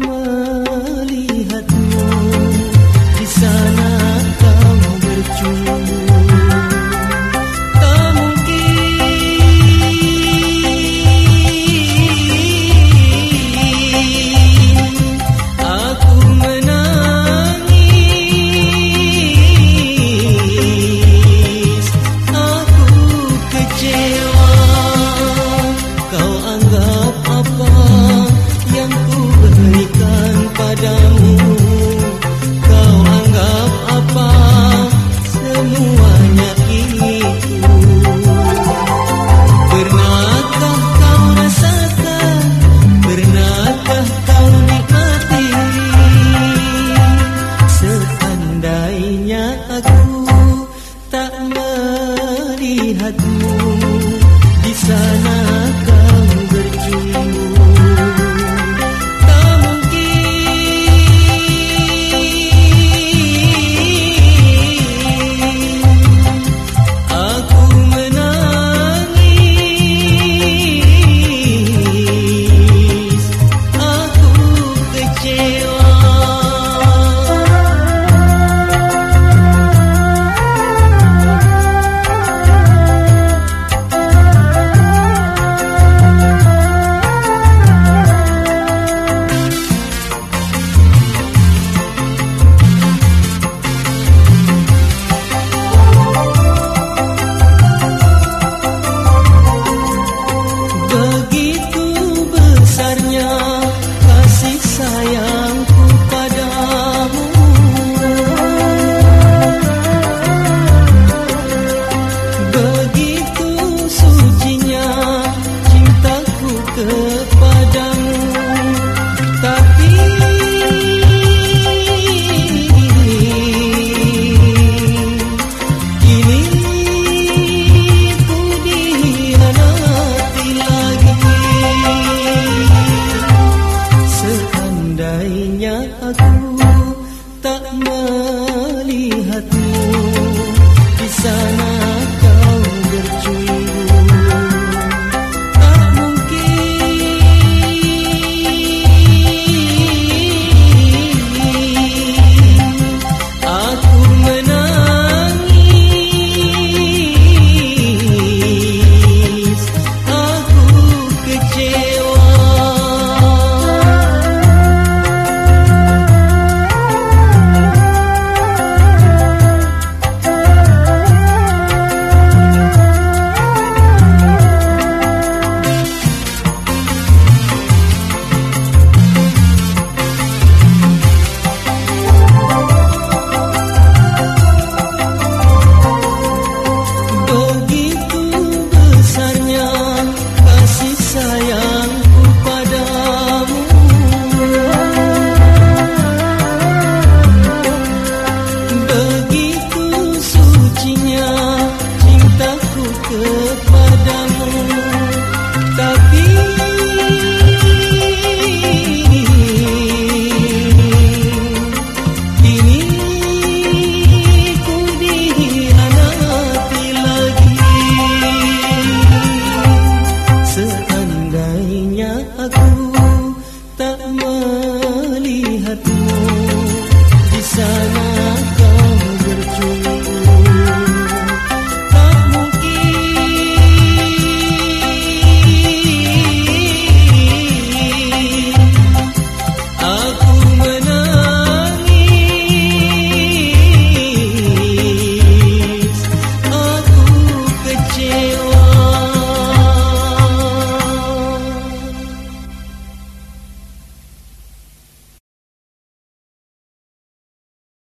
love.